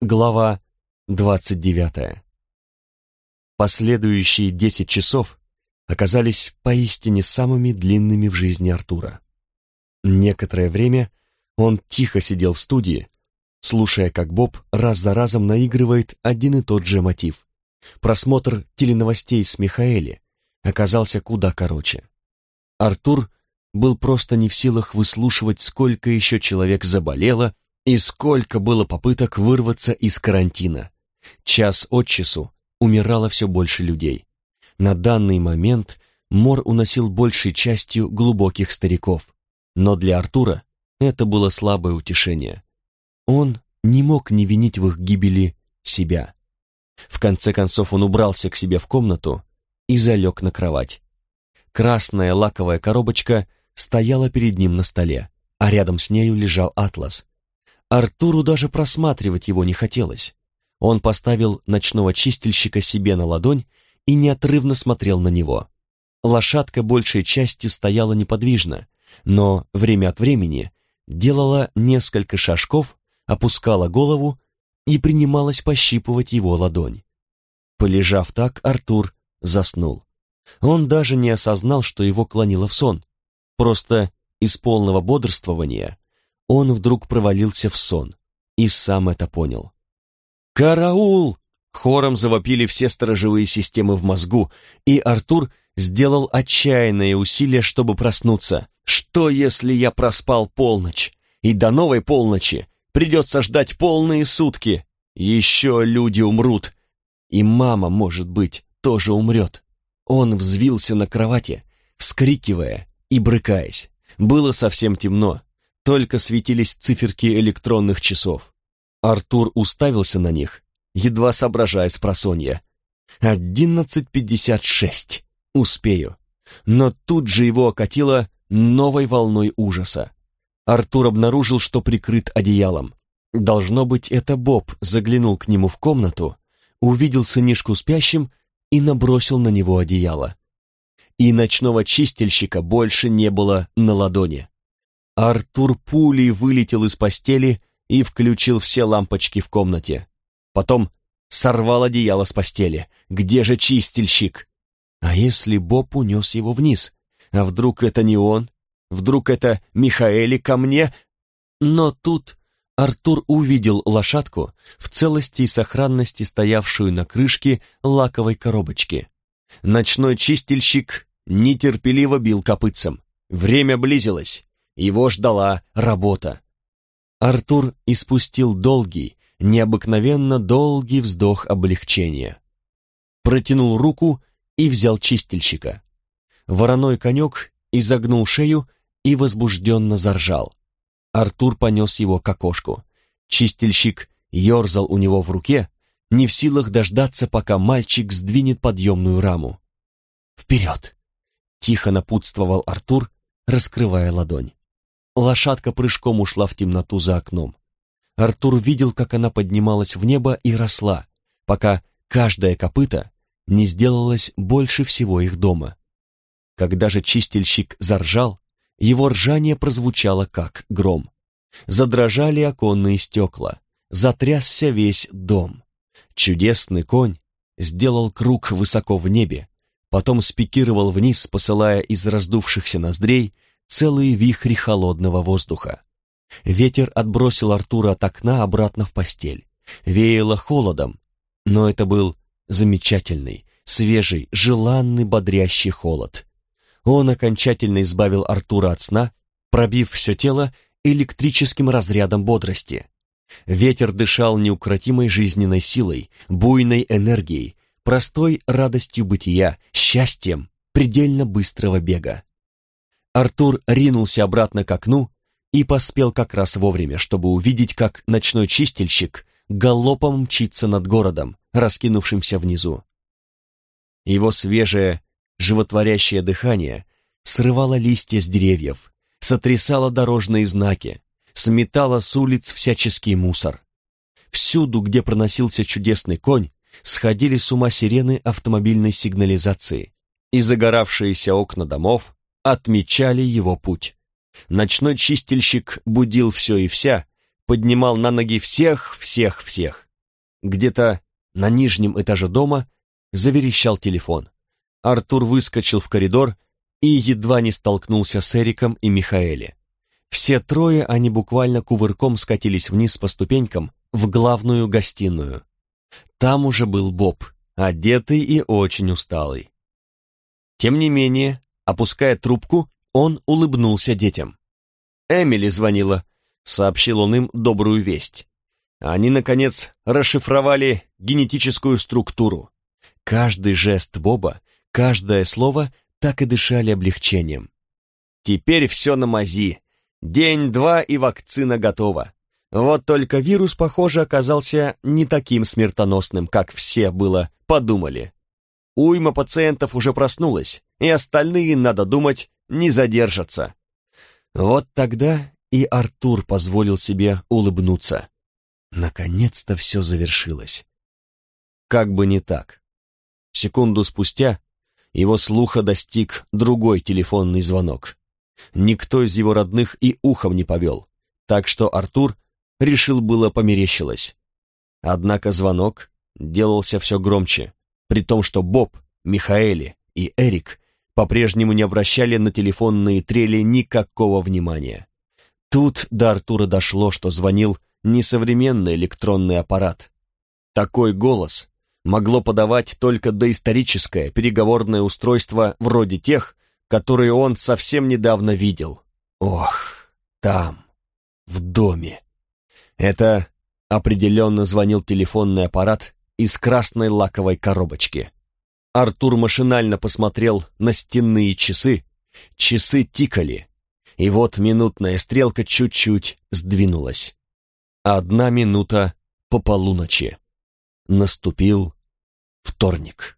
Глава двадцать девятая. Последующие десять часов оказались поистине самыми длинными в жизни Артура. Некоторое время он тихо сидел в студии, слушая, как Боб раз за разом наигрывает один и тот же мотив. Просмотр теленовостей с Михаэли оказался куда короче. Артур был просто не в силах выслушивать, сколько еще человек заболело и сколько было попыток вырваться из карантина. Час от часу умирало все больше людей. На данный момент мор уносил большей частью глубоких стариков. Но для Артура это было слабое утешение. Он не мог не винить в их гибели себя. В конце концов он убрался к себе в комнату и залег на кровать. Красная лаковая коробочка стояла перед ним на столе, а рядом с нею лежал атлас. Артуру даже просматривать его не хотелось. Он поставил ночного чистильщика себе на ладонь и неотрывно смотрел на него. Лошадка большей частью стояла неподвижно, но время от времени делала несколько шажков, опускала голову и принималась пощипывать его ладонь. Полежав так, Артур заснул. Он даже не осознал, что его клонило в сон. Просто из полного бодрствования он вдруг провалился в сон и сам это понял. «Караул!» — хором завопили все сторожевые системы в мозгу, и Артур сделал отчаянное усилие, чтобы проснуться. «Что, если я проспал полночь? И до новой полночи придется ждать полные сутки? Еще люди умрут, и мама, может быть, тоже умрет». Он взвился на кровати, вскрикивая и брыкаясь. Было совсем темно, только светились циферки электронных часов. Артур уставился на них, едва соображая с просонья. «Одиннадцать пятьдесят шесть. Успею». Но тут же его окатило новой волной ужаса. Артур обнаружил, что прикрыт одеялом. Должно быть, это Боб заглянул к нему в комнату, увидел сынишку спящим и набросил на него одеяло. И ночного чистильщика больше не было на ладони. Артур пулей вылетел из постели и включил все лампочки в комнате. Потом сорвал одеяло с постели. Где же чистильщик? А если Боб унес его вниз? А вдруг это не он? Вдруг это Михаэли ко мне? Но тут Артур увидел лошадку в целости и сохранности, стоявшую на крышке лаковой коробочки. Ночной чистильщик нетерпеливо бил копытцем. Время близилось. Его ждала работа. Артур испустил долгий, необыкновенно долгий вздох облегчения. Протянул руку и взял чистильщика. Вороной конек изогнул шею и возбужденно заржал. Артур понес его к окошку. Чистильщик ерзал у него в руке, не в силах дождаться, пока мальчик сдвинет подъемную раму. «Вперед!» — тихо напутствовал Артур, раскрывая ладонь. Лошадка прыжком ушла в темноту за окном. Артур видел, как она поднималась в небо и росла, пока каждое копыто не сделалось больше всего их дома. Когда же чистильщик заржал, его ржание прозвучало как гром. Задрожали оконные стекла, затрясся весь дом. Чудесный конь сделал круг высоко в небе, потом спикировал вниз, посылая из раздувшихся ноздрей целые вихри холодного воздуха. Ветер отбросил Артура от окна обратно в постель. Веяло холодом, но это был замечательный, свежий, желанный, бодрящий холод. Он окончательно избавил Артура от сна, пробив все тело электрическим разрядом бодрости. Ветер дышал неукротимой жизненной силой, буйной энергией, простой радостью бытия, счастьем предельно быстрого бега. Артур ринулся обратно к окну и поспел как раз вовремя, чтобы увидеть, как ночной чистильщик галопом мчится над городом, раскинувшимся внизу. Его свежее, животворящее дыхание срывало листья с деревьев, сотрясало дорожные знаки, сметало с улиц всяческий мусор. Всюду, где проносился чудесный конь, сходили с ума сирены автомобильной сигнализации, и загоравшиеся окна домов отмечали его путь. Ночной чистильщик будил все и вся, поднимал на ноги всех, всех, всех. где-то на нижнем этаже дома заверещал телефон. Артур выскочил в коридор и едва не столкнулся с Эриком и Михаэле. Все трое они буквально кувырком скатились вниз по ступенькам в главную гостиную. Там уже был Боб, одетый и очень усталый. Тем не менее, опуская трубку, он улыбнулся детям. «Эмили звонила», — сообщил он им добрую весть. Они, наконец, расшифровали генетическую структуру. Каждый жест Боба, каждое слово так и дышали облегчением. Теперь все на мази. День-два и вакцина готова. Вот только вирус, похоже, оказался не таким смертоносным, как все было подумали. Уйма пациентов уже проснулась, и остальные, надо думать, не задержатся. Вот тогда и Артур позволил себе улыбнуться. Наконец-то все завершилось. Как бы не так. Секунду спустя его слуха достиг другой телефонный звонок. Никто из его родных и ухом не повел, так что Артур решил было померещилось. Однако звонок делался все громче, при том, что Боб, Михаэли и Эрик по-прежнему не обращали на телефонные трели никакого внимания. Тут до Артура дошло, что звонил не современный электронный аппарат. Такой голос могло подавать только доисторическое переговорное устройство вроде тех, которые он совсем недавно видел. Ох, там, в доме. Это определенно звонил телефонный аппарат из красной лаковой коробочки. Артур машинально посмотрел на стенные часы. Часы тикали, и вот минутная стрелка чуть-чуть сдвинулась. Одна минута по полуночи. Наступил вторник.